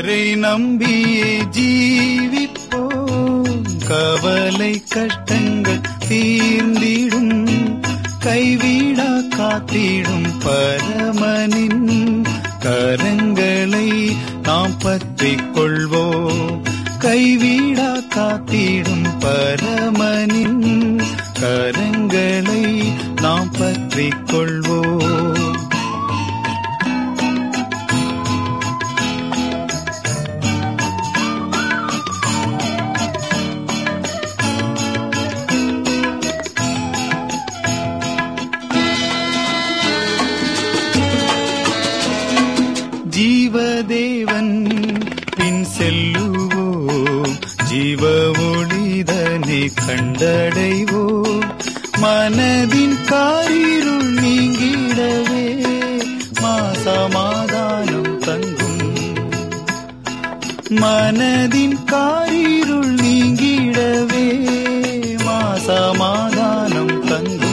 அவரை நம்பியே ஜீவிப்போம். கவலை கஷ்டங்கள் தீர்ந்திடும். கைவிடா காத்திடும் பரமனின் கரங்களை நாம் பற்றிக் கொள்வோம். கைவிடா காத்திடும் பரமனின் ஜீவதேவன் பின் செல்லுவோம். ஜீவ ஒளிதனை கண்டடைவோம். மனதின் காரிருள் நீங்கிடவே மாசமாதானம் தங்கும். மனதின் காரிருள் நீங்கிடவே மாசமாதானம் தங்கும்.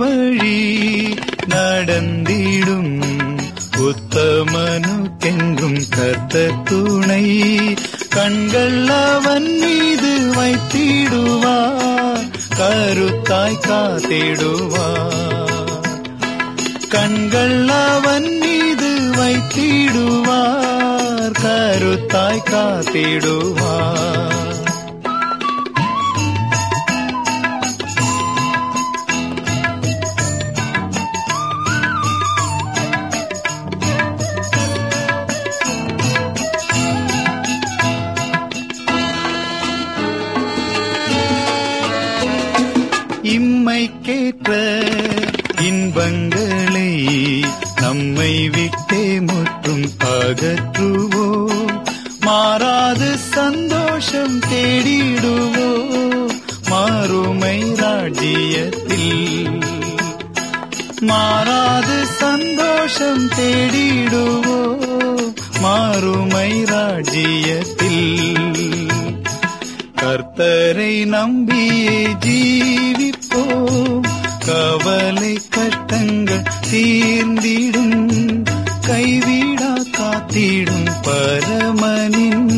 வழி நடந்திடும். உத்தமனுக்கென்றும் கர்த்த துணை கண்கள் அவன் மீது வைத்திடுவார் கருத்தாய் காத்திடுவார் கண்கள் அவன் மீது வைத்திடுவார். கருத்தாய் காத்திடுவார். இம்மைக்கேற்ற இன்பங்களை நம்மை விட்டே முற்றும் அகற்றுவோம். மாறாது சந்தோஷம் தேடிடுவோம் மாறுமை ராஜ்யத்தில். மாறாது சந்தோஷம் தேடிடுவோம் மாறுமை ராஜ்யத்தில். கர்த்தரை நம்பியே ஜீவிப்போம். கவலை கட்டங்கள் தீர்ந்திடும். கைவிடா காத்திடும். பரமனின்